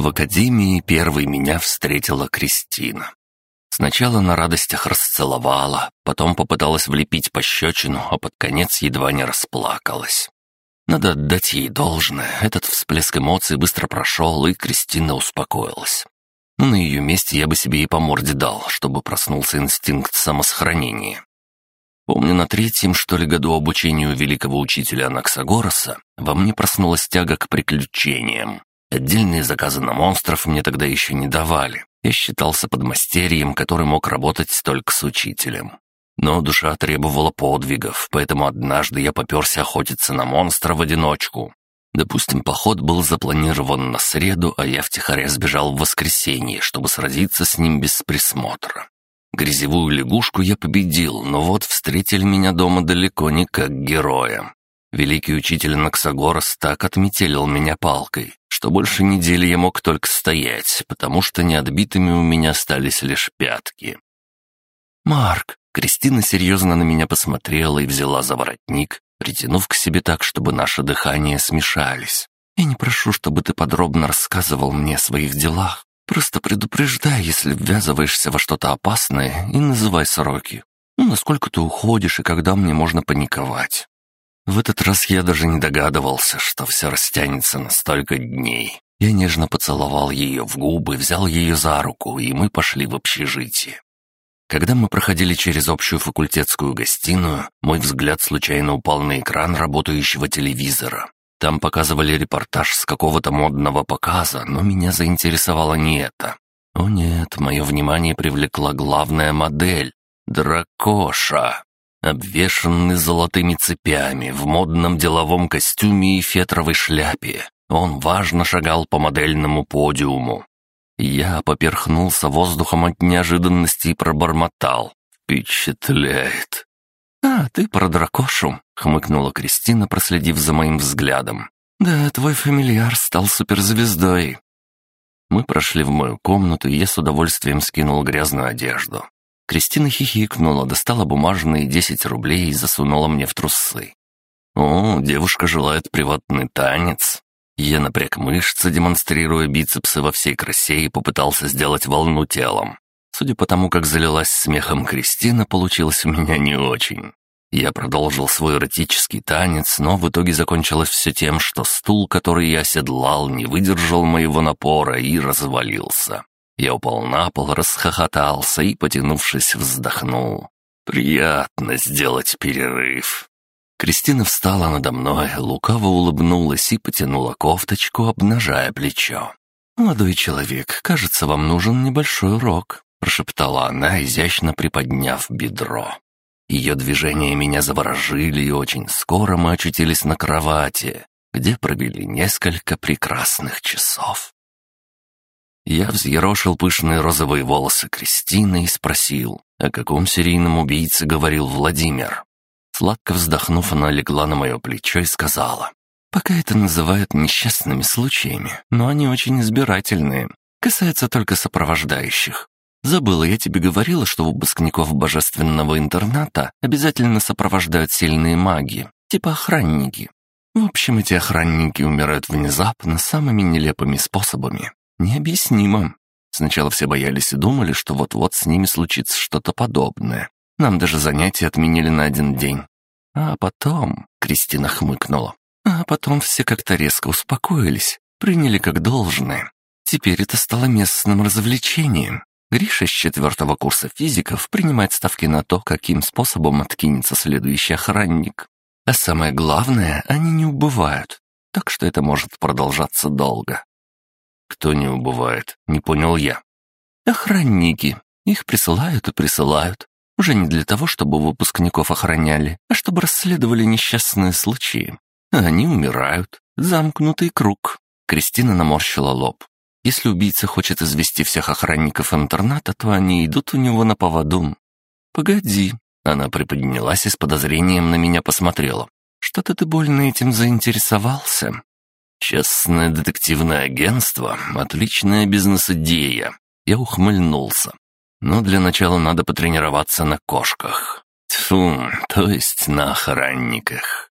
В академии первой меня встретила Кристина. Сначала на радостях расцеловала, потом попыталась влепить пощечину, а под конец едва не расплакалась. Надо отдать ей должное, этот всплеск эмоций быстро прошел, и Кристина успокоилась. Но на ее месте я бы себе и по морде дал, чтобы проснулся инстинкт самосохранения. Помню, на третьем, что ли, году обучения у великого учителя Анаксагороса во мне проснулась тяга к приключениям. Отдельные заказы на монстров мне тогда еще не давали. Я считался подмастерьем, который мог работать только с учителем. Но душа требовала подвигов, поэтому однажды я поперся охотиться на монстра в одиночку. Допустим, поход был запланирован на среду, а я втихаря сбежал в воскресенье, чтобы сразиться с ним без присмотра. Грязевую лягушку я победил, но вот встретили меня дома далеко не как героя. Великий учитель Наксагорос так отметелил меня палкой, что больше недели я мог только стоять, потому что неотбитыми у меня остались лишь пятки. «Марк!» — Кристина серьезно на меня посмотрела и взяла за воротник, притянув к себе так, чтобы наши дыхания смешались. «Я не прошу, чтобы ты подробно рассказывал мне о своих делах. Просто предупреждай, если ввязываешься во что-то опасное, и называй сроки. Ну, насколько ты уходишь и когда мне можно паниковать. В этот раз я даже не догадывался, что все растянется на столько дней. Я нежно поцеловал ее в губы, взял ее за руку, и мы пошли в общежитие. Когда мы проходили через общую факультетскую гостиную, мой взгляд случайно упал на экран работающего телевизора. Там показывали репортаж с какого-то модного показа, но меня заинтересовало не это. О нет, мое внимание привлекла главная модель — Дракоша обвешанный золотыми цепями, в модном деловом костюме и фетровой шляпе. Он важно шагал по модельному подиуму. Я поперхнулся воздухом от неожиданности и пробормотал. «Впечатляет!» «А, ты про дракошу», — хмыкнула Кристина, проследив за моим взглядом. «Да, твой фамильяр стал суперзвездой». Мы прошли в мою комнату, и я с удовольствием скинул грязную одежду. Кристина хихикнула, достала бумажные десять рублей и засунула мне в трусы. «О, девушка желает приватный танец». Я напряг мышцы, демонстрируя бицепсы во всей красе и попытался сделать волну телом. Судя по тому, как залилась смехом Кристина, получилось у меня не очень. Я продолжил свой эротический танец, но в итоге закончилось все тем, что стул, который я оседлал, не выдержал моего напора и развалился. Я упал на пол, расхохотался и, потянувшись, вздохнул. «Приятно сделать перерыв». Кристина встала надо мной, лукаво улыбнулась и потянула кофточку, обнажая плечо. «Молодой человек, кажется, вам нужен небольшой урок», — прошептала она, изящно приподняв бедро. Ее движения меня заворожили, и очень скоро мы очутились на кровати, где провели несколько прекрасных часов. Я взъерошил пышные розовые волосы Кристины и спросил, о каком серийном убийце говорил Владимир. Сладко вздохнув, она легла на мое плечо и сказала, «Пока это называют несчастными случаями, но они очень избирательные. Касается только сопровождающих. Забыла, я тебе говорила, что выпускников божественного интерната обязательно сопровождают сильные маги, типа охранники. В общем, эти охранники умирают внезапно самыми нелепыми способами. Необъяснимо. Сначала все боялись и думали, что вот-вот с ними случится что-то подобное. Нам даже занятия отменили на один день. А потом... Кристина хмыкнула. А потом все как-то резко успокоились, приняли как должное. Теперь это стало местным развлечением. Гриша с четвертого курса физиков принимает ставки на то, каким способом откинется следующий охранник. А самое главное, они не убывают, так что это может продолжаться долго. «Кто не убывает?» — не понял я. «Охранники. Их присылают и присылают. Уже не для того, чтобы выпускников охраняли, а чтобы расследовали несчастные случаи. Они умирают. Замкнутый круг». Кристина наморщила лоб. «Если убийца хочет извести всех охранников интерната, то они идут у него на поводу». «Погоди». Она приподнялась и с подозрением на меня посмотрела. «Что-то ты больно этим заинтересовался?» «Частное детективное агентство — отличная бизнес-идея». Я ухмыльнулся. «Но для начала надо потренироваться на кошках. Тьфу, то есть на охранниках».